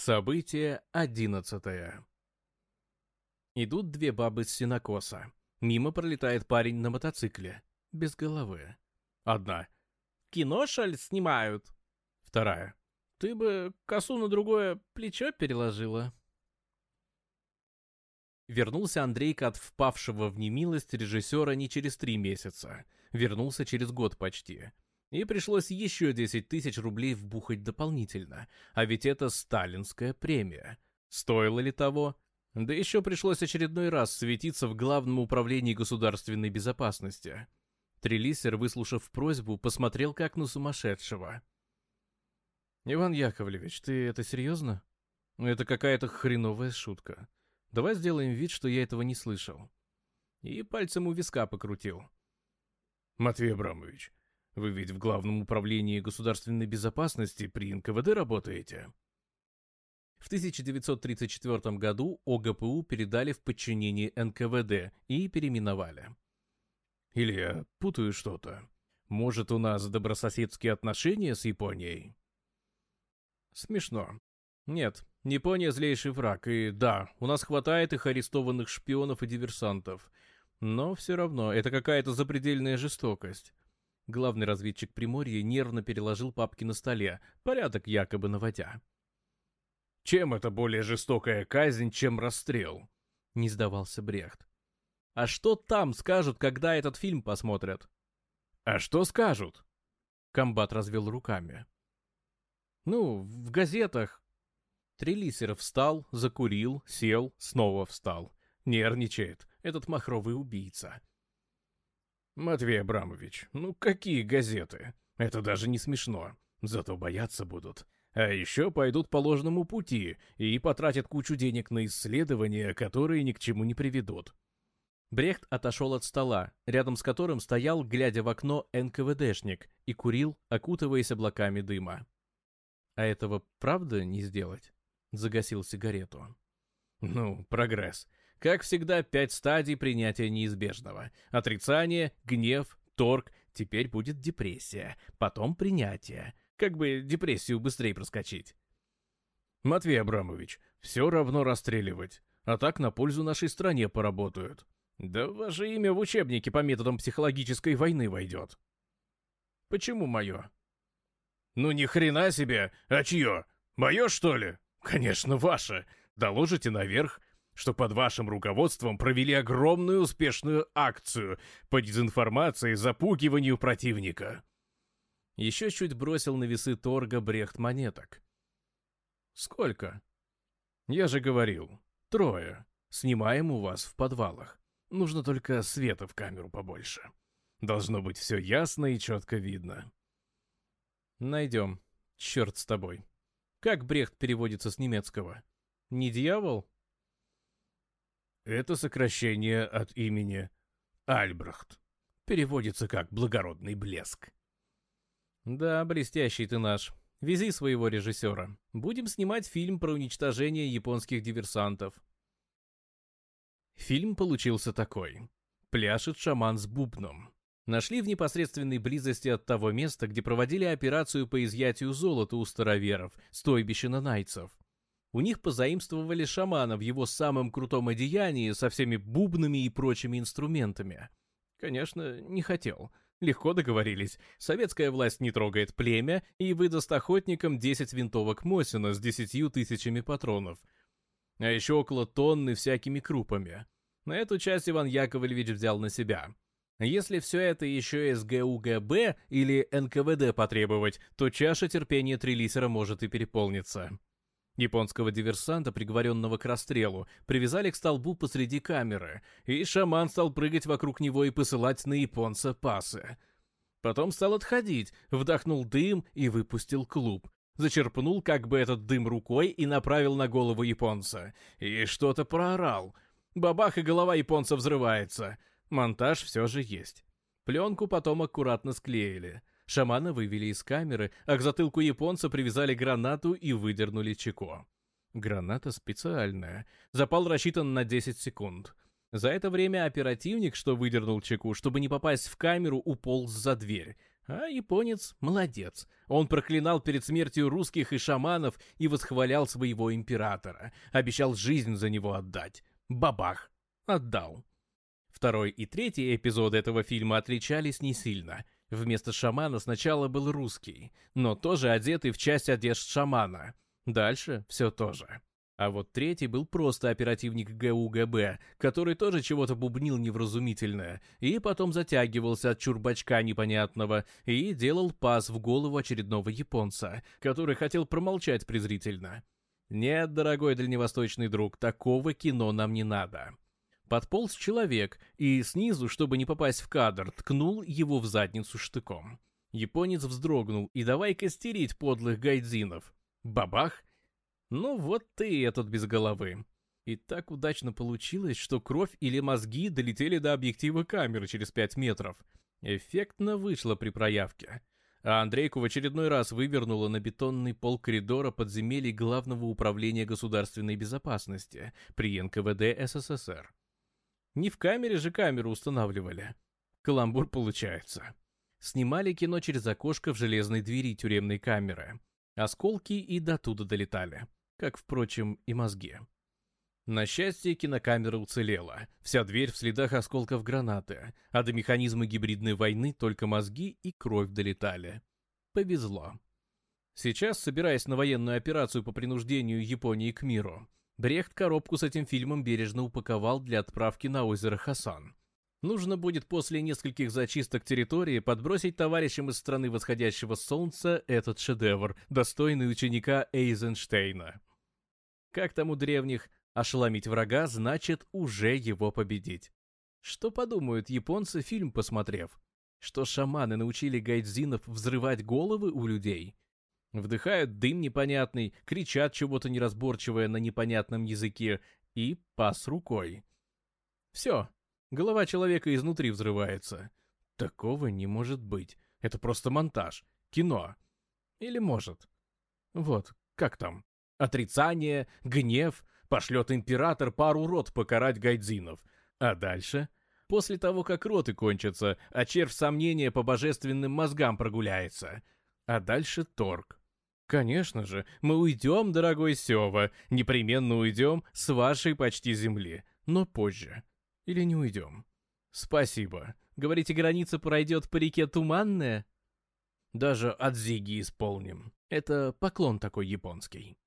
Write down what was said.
Событие одиннадцатое. Идут две бабы с синокоса. Мимо пролетает парень на мотоцикле. Без головы. Одна. «Кино, шаль, снимают?» Вторая. «Ты бы косу на другое плечо переложила». Вернулся Андрейка от впавшего в немилость режиссера не через три месяца. Вернулся через год почти. И пришлось еще 10 тысяч рублей вбухать дополнительно, а ведь это сталинская премия. Стоило ли того? Да еще пришлось очередной раз светиться в Главном управлении государственной безопасности. Трелисер, выслушав просьбу, посмотрел как на сумасшедшего. «Иван Яковлевич, ты это серьезно?» «Это какая-то хреновая шутка. Давай сделаем вид, что я этого не слышал». И пальцем у виска покрутил. «Матвей Абрамович, вы ведь в Главном управлении государственной безопасности при НКВД работаете. В 1934 году ОГПУ передали в подчинение НКВД и переименовали. Или я путаю что-то? Может, у нас добрососедские отношения с Японией? Смешно. Нет, Япония злейший враг, и да, у нас хватает их арестованных шпионов и диверсантов. Но все равно, это какая-то запредельная жестокость. Главный разведчик Приморья нервно переложил папки на столе, порядок якобы наводя. «Чем это более жестокая казнь, чем расстрел?» — не сдавался Брехт. «А что там скажут, когда этот фильм посмотрят?» «А что скажут?» Комбат развел руками. «Ну, в газетах». Трелисер встал, закурил, сел, снова встал. Нервничает этот махровый убийца. «Матвей Абрамович, ну какие газеты? Это даже не смешно. Зато бояться будут. А еще пойдут по ложному пути и потратят кучу денег на исследования, которые ни к чему не приведут». Брехт отошел от стола, рядом с которым стоял, глядя в окно, НКВДшник и курил, окутываясь облаками дыма. «А этого правда не сделать?» — загасил сигарету. «Ну, прогресс. Как всегда, пять стадий принятия неизбежного. Отрицание, гнев, торг, теперь будет депрессия, потом принятие. Как бы депрессию быстрее проскочить. Матвей Абрамович, все равно расстреливать. А так на пользу нашей стране поработают. Да ваше имя в учебнике по методам психологической войны войдет. Почему мое? Ну ни хрена себе, а чье? Мое что ли? Конечно, ваше. Доложите наверх, что под вашим руководством провели огромную успешную акцию по дезинформации и запугиванию противника. Еще чуть бросил на весы торга брехт монеток. Сколько? Я же говорил, трое. Снимаем у вас в подвалах. Нужно только света в камеру побольше. Должно быть все ясно и четко видно. Найдем. Черт с тобой. Как Брехт переводится с немецкого? Не дьявол? Это сокращение от имени Альбрехт. Переводится как «благородный блеск». Да, блестящий ты наш. Вези своего режиссера. Будем снимать фильм про уничтожение японских диверсантов. Фильм получился такой. Пляшет шаман с бубном. Нашли в непосредственной близости от того места, где проводили операцию по изъятию золота у староверов, стойбища нанайцев. У них позаимствовали шамана в его самом крутом одеянии со всеми бубнами и прочими инструментами. Конечно, не хотел. Легко договорились. Советская власть не трогает племя и выдаст охотникам 10 винтовок Мосина с 10 тысячами патронов. А еще около тонны всякими крупами. На эту часть Иван Яковлевич взял на себя. Если все это еще из ГУГБ или НКВД потребовать, то чаша терпения Трелисера может и переполниться. Японского диверсанта, приговоренного к расстрелу, привязали к столбу посреди камеры, и шаман стал прыгать вокруг него и посылать на японца пасы. Потом стал отходить, вдохнул дым и выпустил клуб. Зачерпнул как бы этот дым рукой и направил на голову японца. И что-то проорал. Бабах, и голова японца взрывается. Монтаж все же есть. Пленку потом аккуратно склеили. Шамана вывели из камеры, а к затылку японца привязали гранату и выдернули чеко. Граната специальная. Запал рассчитан на 10 секунд. За это время оперативник, что выдернул чеку, чтобы не попасть в камеру, уполз за дверь. А японец молодец. Он проклинал перед смертью русских и шаманов и восхвалял своего императора. Обещал жизнь за него отдать. Бабах. Отдал. Второй и третий эпизоды этого фильма отличались не сильно — Вместо шамана сначала был русский, но тоже одетый в часть одежд шамана. Дальше все то же. А вот третий был просто оперативник ГУГБ, который тоже чего-то бубнил невразумительное, и потом затягивался от чурбачка непонятного и делал пас в голову очередного японца, который хотел промолчать презрительно. «Нет, дорогой дальневосточный друг, такого кино нам не надо. Подполз человек и снизу, чтобы не попасть в кадр, ткнул его в задницу штыком. Японец вздрогнул и давай костерить подлых гайдзинов. Бабах! Ну вот ты этот без головы. И так удачно получилось, что кровь или мозги долетели до объектива камеры через 5 метров. Эффектно вышло при проявке. А Андрейку в очередной раз вывернуло на бетонный пол коридора подземелий Главного управления государственной безопасности при НКВД СССР. Не в камере же камеру устанавливали. Каламбур получается. Снимали кино через окошко в железной двери тюремной камеры. Осколки и до туда долетали. Как, впрочем, и мозги. На счастье, кинокамера уцелела. Вся дверь в следах осколков гранаты, а до механизма гибридной войны только мозги и кровь долетали. Повезло. Сейчас, собираясь на военную операцию по принуждению Японии к миру, Брехт коробку с этим фильмом бережно упаковал для отправки на озеро Хасан. Нужно будет после нескольких зачисток территории подбросить товарищам из страны восходящего солнца этот шедевр, достойный ученика Эйзенштейна. Как там у древних, ошеломить врага значит уже его победить. Что подумают японцы, фильм посмотрев? Что шаманы научили гайдзинов взрывать головы у людей? Вдыхают дым непонятный, кричат чего-то неразборчивое на непонятном языке и пас рукой. Все. Голова человека изнутри взрывается. Такого не может быть. Это просто монтаж. Кино. Или может. Вот, как там? Отрицание, гнев, пошлет император пару рот покарать гайдзинов. А дальше? После того, как роты кончатся, а червь сомнения по божественным мозгам прогуляется. А дальше торг. «Конечно же, мы уйдем, дорогой Сева, непременно уйдем с вашей почти земли, но позже. Или не уйдем?» «Спасибо. Говорите, граница пройдет по реке Туманная?» «Даже от Зиги исполним. Это поклон такой японский».